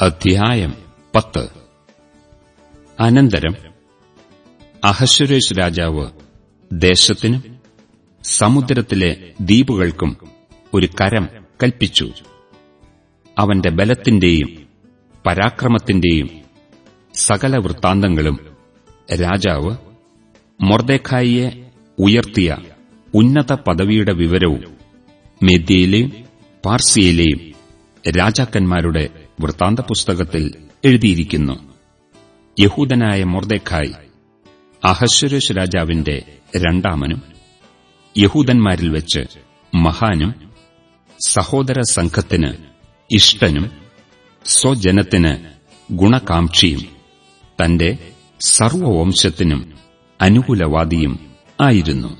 അധ്യായം പത്ത്. അനന്തരം അഹശ്വരേഷ് രാജാവ് ദേശത്തിനും സമുദ്രത്തിലെ ദ്വീപുകൾക്കും ഒരു കരം കൽപ്പിച്ചു. അവന്റെ ബലത്തിന്റെയും പരാക്രമത്തിന്റെയും സകല വൃത്താന്തങ്ങളും രാജാവ് മൊർദേഖായിയെ ഉയർത്തിയ ഉന്നത പദവിയുടെ വിവരവും മേദ്യയിലെയും പാർസിയയിലെയും രാജാക്കന്മാരുടെ വൃത്താന്ത പുസ്തകത്തിൽ എഴുതിയിരിക്കുന്നു. യഹൂദനായ മൊർദേഖായ് അഹശ്വരേഷ് രാജാവിന്റെ രണ്ടാമനും യഹൂദന്മാരിൽ വെച്ച് മഹാനും സഹോദര സംഘത്തിന് ഇഷ്ടനും സ്വജനത്തിന് ഗുണകാംക്ഷിയും തന്റെ സർവവംശത്തിനും അനുകൂലവാദിയും ആയിരുന്നു.